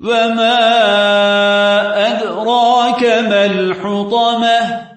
وما أدراك ما الحطمة